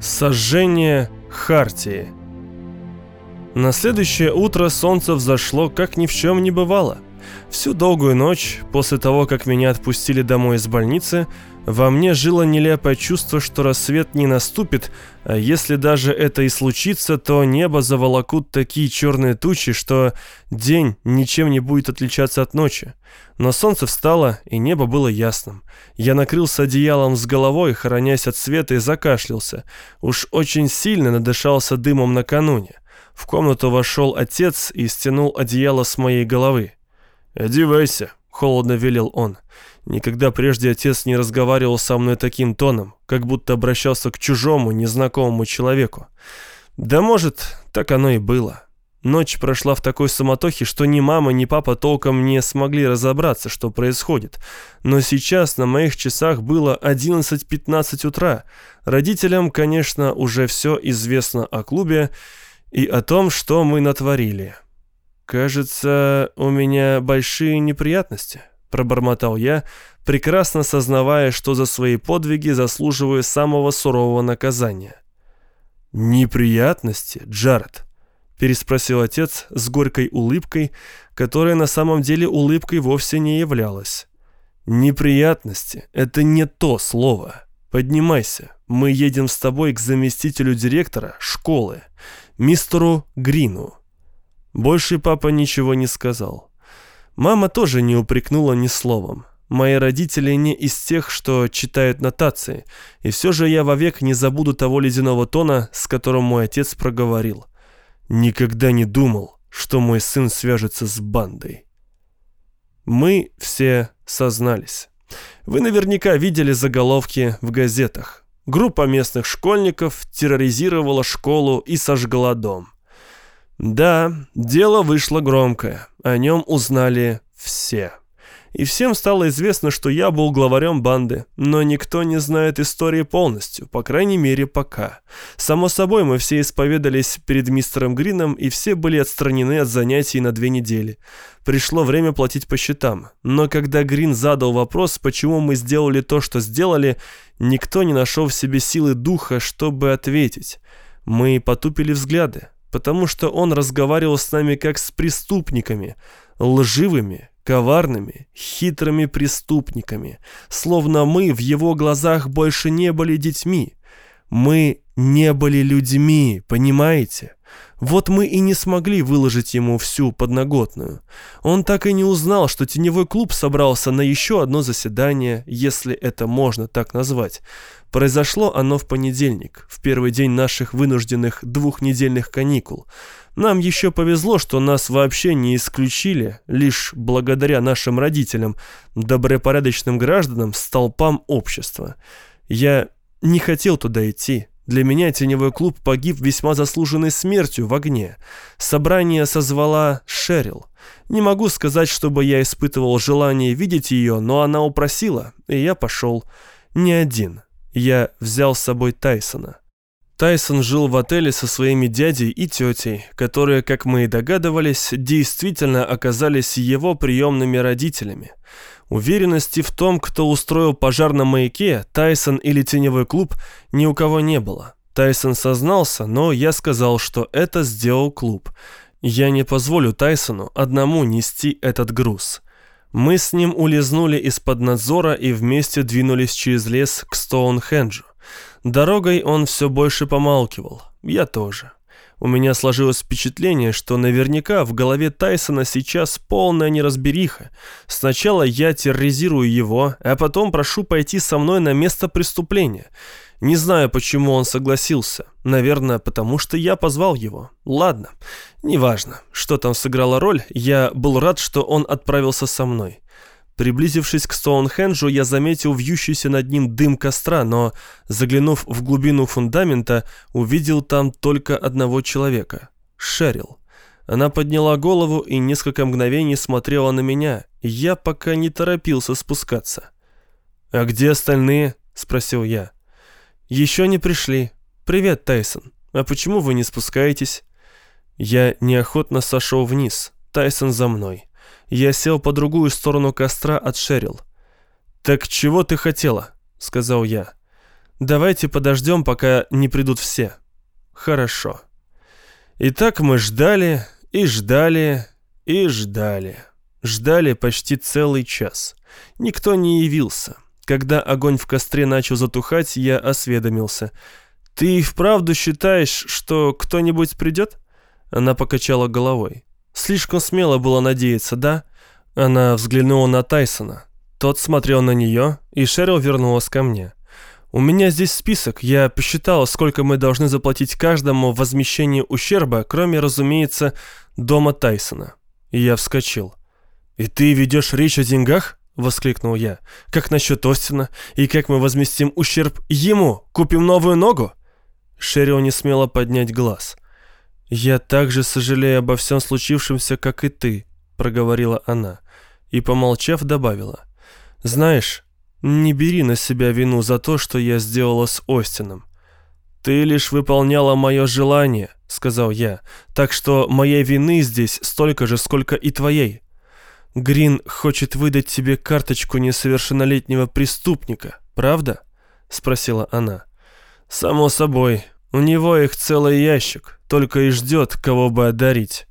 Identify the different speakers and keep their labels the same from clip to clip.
Speaker 1: Сожжение Хартии На следующее утро солнце взошло, как ни в чем не бывало. Всю долгую ночь, после того, как меня отпустили домой из больницы, во мне жило нелепое чувство, что рассвет не наступит, а если даже это и случится, то небо заволокут такие черные тучи, что день ничем не будет отличаться от ночи. Но солнце встало, и небо было ясным. Я накрылся одеялом с головой, хоронясь от света, и закашлялся. Уж очень сильно надышался дымом накануне. В комнату вошел отец и стянул одеяло с моей головы. «Одевайся», — холодно велел он. Никогда прежде отец не разговаривал со мной таким тоном, как будто обращался к чужому, незнакомому человеку. Да может, так оно и было. Ночь прошла в такой суматохе, что ни мама, ни папа толком не смогли разобраться, что происходит. Но сейчас на моих часах было 11.15 утра. Родителям, конечно, уже все известно о клубе и о том, что мы натворили. «Кажется, у меня большие неприятности», — пробормотал я, прекрасно сознавая, что за свои подвиги заслуживаю самого сурового наказания. «Неприятности, Джаред?» — переспросил отец с горькой улыбкой, которая на самом деле улыбкой вовсе не являлась. «Неприятности — это не то слово. Поднимайся, мы едем с тобой к заместителю директора школы, мистеру Грину». Больше папа ничего не сказал. Мама тоже не упрекнула ни словом. Мои родители не из тех, что читают нотации, и все же я вовек не забуду того ледяного тона, с которым мой отец проговорил. Никогда не думал, что мой сын свяжется с бандой. Мы все сознались. Вы наверняка видели заголовки в газетах. Группа местных школьников терроризировала школу и сожгла дом. Да, дело вышло громкое. О нем узнали все. И всем стало известно, что я был главарем банды, но никто не знает истории полностью, по крайней мере, пока. Само собой, мы все исповедались перед мистером Грином, и все были отстранены от занятий на две недели. Пришло время платить по счетам. Но когда Грин задал вопрос, почему мы сделали то, что сделали, никто не нашел в себе силы духа, чтобы ответить. Мы потупили взгляды потому что он разговаривал с нами как с преступниками, лживыми, коварными, хитрыми преступниками, словно мы в его глазах больше не были детьми. Мы не были людьми, понимаете? Вот мы и не смогли выложить ему всю подноготную. Он так и не узнал, что теневой клуб собрался на еще одно заседание, если это можно так назвать. Произошло оно в понедельник, в первый день наших вынужденных двухнедельных каникул. Нам еще повезло, что нас вообще не исключили, лишь благодаря нашим родителям, добропорядочным гражданам, столпам общества. Я не хотел туда идти, для меня теневой клуб погиб весьма заслуженной смертью в огне. Собрание созвала Шерил. Не могу сказать, чтобы я испытывал желание видеть ее, но она упросила, и я пошел. Не один. Я взял с собой Тайсона. Тайсон жил в отеле со своими дядей и тетей, которые, как мы и догадывались, действительно оказались его приемными родителями. Уверенности в том, кто устроил пожар на маяке, Тайсон или теневой клуб, ни у кого не было. Тайсон сознался, но я сказал, что это сделал клуб. Я не позволю Тайсону одному нести этот груз. Мы с ним улизнули из-под надзора и вместе двинулись через лес к Стоунхенджу. Дорогой он все больше помалкивал. Я тоже. У меня сложилось впечатление, что наверняка в голове Тайсона сейчас полная неразбериха. Сначала я терроризирую его, а потом прошу пойти со мной на место преступления. Не знаю, почему он согласился. Наверное, потому что я позвал его. Ладно, неважно, что там сыграло роль, я был рад, что он отправился со мной. Приблизившись к Стоунхенджу, я заметил вьющийся над ним дым костра, но, заглянув в глубину фундамента, увидел там только одного человека — Шерил. Она подняла голову и несколько мгновений смотрела на меня, я пока не торопился спускаться. «А где остальные?» — спросил я. «Еще не пришли. Привет, Тайсон. А почему вы не спускаетесь?» Я неохотно сошел вниз. Тайсон за мной. Я сел по другую сторону костра от Шерил. «Так чего ты хотела?» — сказал я. Давайте подождем, пока не придут все. Хорошо. Итак, мы ждали и ждали и ждали. Ждали почти целый час. Никто не явился. Когда огонь в костре начал затухать, я осведомился. «Ты вправду считаешь, что кто-нибудь придет?» Она покачала головой. Слишком смело было надеяться, да? Она взглянула на Тайсона. Тот смотрел на нее, и Шерил вернулась ко мне. «У меня здесь список. Я посчитала, сколько мы должны заплатить каждому возмещение ущерба, кроме, разумеется, дома Тайсона». И я вскочил. «И ты ведешь речь о деньгах?» — воскликнул я. «Как насчет Остина? И как мы возместим ущерб ему? Купим новую ногу?» Шерил не смела поднять глаз. «Я также сожалею обо всем случившемся, как и ты», — проговорила она. И, помолчав, добавила. «Знаешь, не бери на себя вину за то, что я сделала с Остином. Ты лишь выполняла мое желание», — сказал я, «так что моей вины здесь столько же, сколько и твоей. Грин хочет выдать тебе карточку несовершеннолетнего преступника, правда?» — спросила она. «Само собой. У него их целый ящик, только и ждет, кого бы одарить».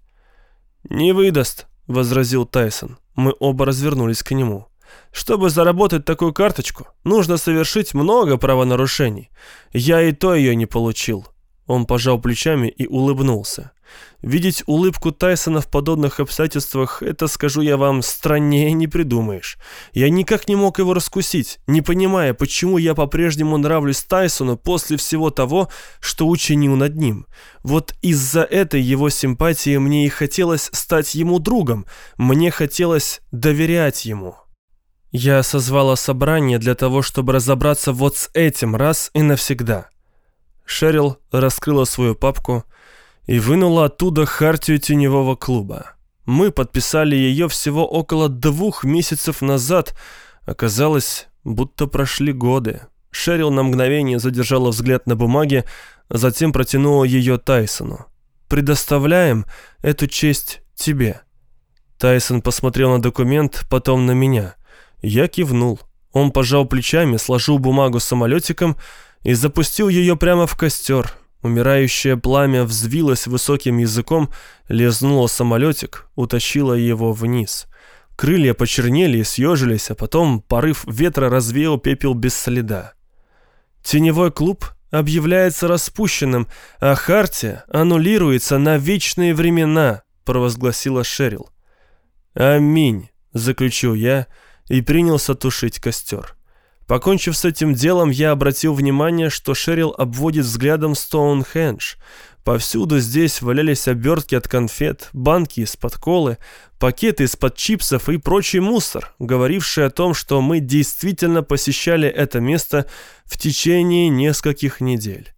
Speaker 1: «Не выдаст», — возразил Тайсон. Мы оба развернулись к нему. Чтобы заработать такую карточку, нужно совершить много правонарушений. Я и то ее не получил. Он пожал плечами и улыбнулся. Видеть улыбку Тайсона в подобных обстоятельствах, это, скажу я вам, страннее не придумаешь. Я никак не мог его раскусить, не понимая, почему я по-прежнему нравлюсь Тайсону после всего того, что учинил над ним. Вот из-за этой его симпатии мне и хотелось стать ему другом, мне хотелось доверять ему. Я созвала собрание для того, чтобы разобраться вот с этим раз и навсегда. Шерил раскрыла свою папку и вынула оттуда хартию теневого клуба. Мы подписали ее всего около двух месяцев назад. Оказалось, будто прошли годы. Шерил на мгновение задержала взгляд на бумаге, затем протянула ее Тайсону. «Предоставляем эту честь тебе». Тайсон посмотрел на документ, потом на меня. Я кивнул. Он пожал плечами, сложил бумагу самолетиком и запустил ее прямо в костер. Умирающее пламя взвилось высоким языком, лизнуло самолетик, утащило его вниз. Крылья почернели и съежились, а потом порыв ветра развеял пепел без следа. Теневой клуб объявляется распущенным, а Хартия аннулируется на вечные времена, провозгласила Шерил. «Аминь», — заключил я, — и принялся тушить костер. Покончив с этим делом, я обратил внимание, что Шерил обводит взглядом Стоунхендж. Повсюду здесь валялись обертки от конфет, банки из-под колы, пакеты из-под чипсов и прочий мусор, говоривший о том, что мы действительно посещали это место в течение нескольких недель.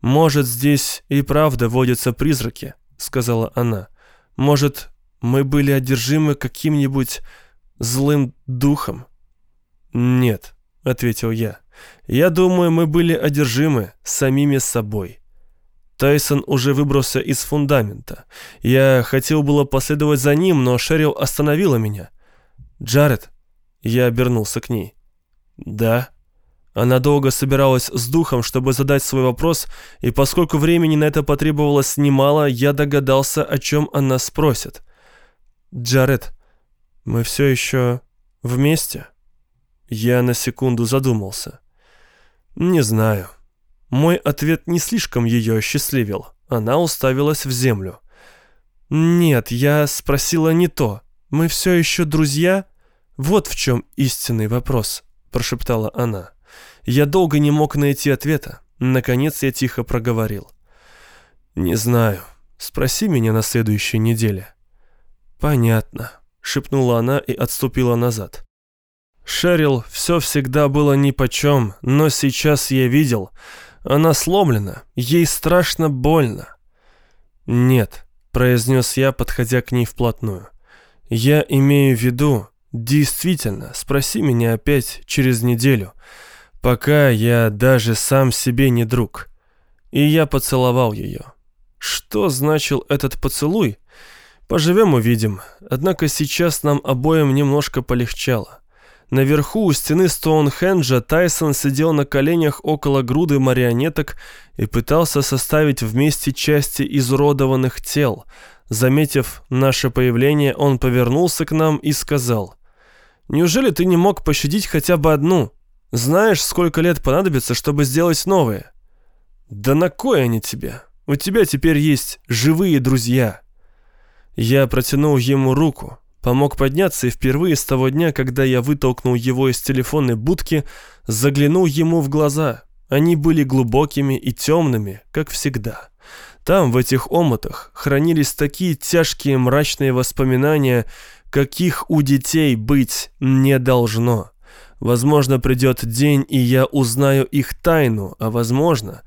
Speaker 1: «Может, здесь и правда водятся призраки», — сказала она. «Может, мы были одержимы каким-нибудь злым духом?» «Нет», — ответил я. «Я думаю, мы были одержимы самими собой». Тайсон уже выбрался из фундамента. Я хотел было последовать за ним, но Шерил остановила меня. «Джаред?» Я обернулся к ней. «Да?» Она долго собиралась с духом, чтобы задать свой вопрос, и поскольку времени на это потребовалось немало, я догадался, о чем она спросит. «Джаред, мы все еще вместе? Я на секунду задумался. Не знаю. Мой ответ не слишком ее осчастливил. Она уставилась в землю. Нет, я спросила не то. Мы все еще друзья? Вот в чем истинный вопрос, прошептала она. Я долго не мог найти ответа. Наконец я тихо проговорил. Не знаю. Спроси меня на следующей неделе. Понятно шепнула она и отступила назад. Шерил все всегда было нипочем, но сейчас я видел. Она сломлена, ей страшно больно. «Нет», — произнес я, подходя к ней вплотную. «Я имею в виду, действительно, спроси меня опять через неделю, пока я даже сам себе не друг». И я поцеловал ее. Что значил этот поцелуй? Поживем увидим. Однако сейчас нам обоим немножко полегчало. Наверху у стены Стоунхенджа Тайсон сидел на коленях около груды марионеток и пытался составить вместе части изуродованных тел. Заметив наше появление, он повернулся к нам и сказал, «Неужели ты не мог пощадить хотя бы одну? Знаешь, сколько лет понадобится, чтобы сделать новые?» «Да на кой они тебе? У тебя теперь есть живые друзья». Я протянул ему руку, Помог подняться и впервые с того дня, когда я вытолкнул его из телефонной будки, заглянул ему в глаза. Они были глубокими и темными, как всегда. Там, в этих омутах, хранились такие тяжкие мрачные воспоминания, каких у детей быть не должно. Возможно, придет день, и я узнаю их тайну, а возможно,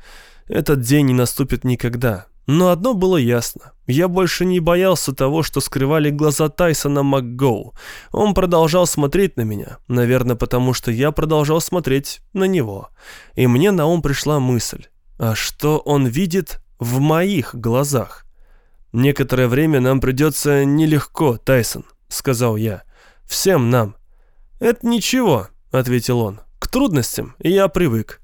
Speaker 1: этот день не наступит никогда. Но одно было ясно. Я больше не боялся того, что скрывали глаза Тайсона МакГоу. Он продолжал смотреть на меня, наверное, потому что я продолжал смотреть на него. И мне на ум пришла мысль, а что он видит в моих глазах? «Некоторое время нам придется нелегко, Тайсон», — сказал я. «Всем нам». «Это ничего», — ответил он. «К трудностям я привык».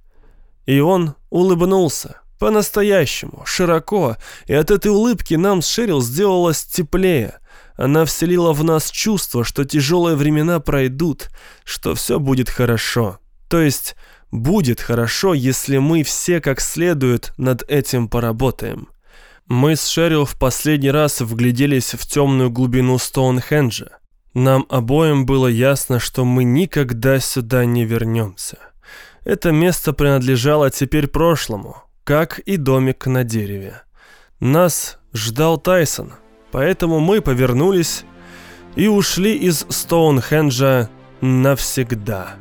Speaker 1: И он улыбнулся. По-настоящему, широко, и от этой улыбки нам с Шерил сделалось теплее. Она вселила в нас чувство, что тяжелые времена пройдут, что все будет хорошо. То есть, будет хорошо, если мы все как следует над этим поработаем. Мы с Шерил в последний раз вгляделись в темную глубину Стоунхенджа. Нам обоим было ясно, что мы никогда сюда не вернемся. Это место принадлежало теперь прошлому, как и домик на дереве. Нас ждал Тайсон, поэтому мы повернулись и ушли из Стоунхенджа навсегда.